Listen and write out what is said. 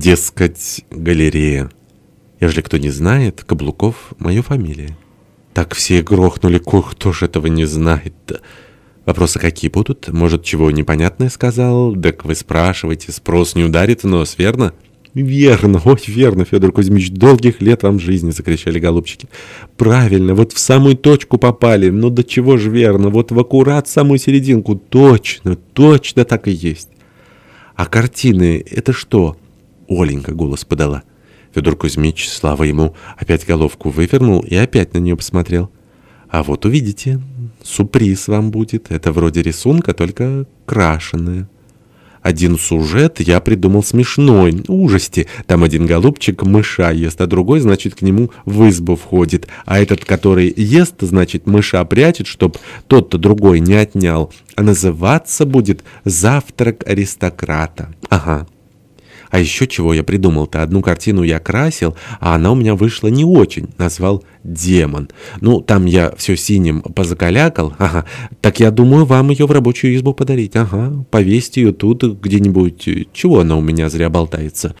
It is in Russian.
дескать, галерея. Ежели кто не знает, Каблуков — моя фамилия. Так все грохнули, кто ж этого не знает-то? Вопросы какие будут? Может, чего непонятное сказал? Так вы спрашиваете, спрос не ударит в нос, верно? «Верно, ой, верно, Федор Кузьмич, долгих лет вам жизни!» — закричали голубчики. «Правильно, вот в самую точку попали. Ну до чего же верно, вот в аккурат самую серединку. Точно, точно так и есть!» «А картины — это что?» — Оленька голос подала. Федор Кузьмич, слава ему, опять головку вывернул и опять на нее посмотрел. «А вот увидите, сюрприз вам будет. Это вроде рисунка, только крашеное». Один сюжет я придумал смешной, ужасти. Там один голубчик мыша ест, а другой, значит, к нему в избу входит. А этот, который ест, значит, мыша прячет, чтоб тот-то другой не отнял. А называться будет «Завтрак аристократа». Ага. А еще чего я придумал-то? Одну картину я красил, а она у меня вышла не очень. Назвал «Демон». Ну, там я все синим позакалякал. Ага. Так я думаю, вам ее в рабочую избу подарить. Ага. Повесьте ее тут где-нибудь. Чего она у меня зря болтается?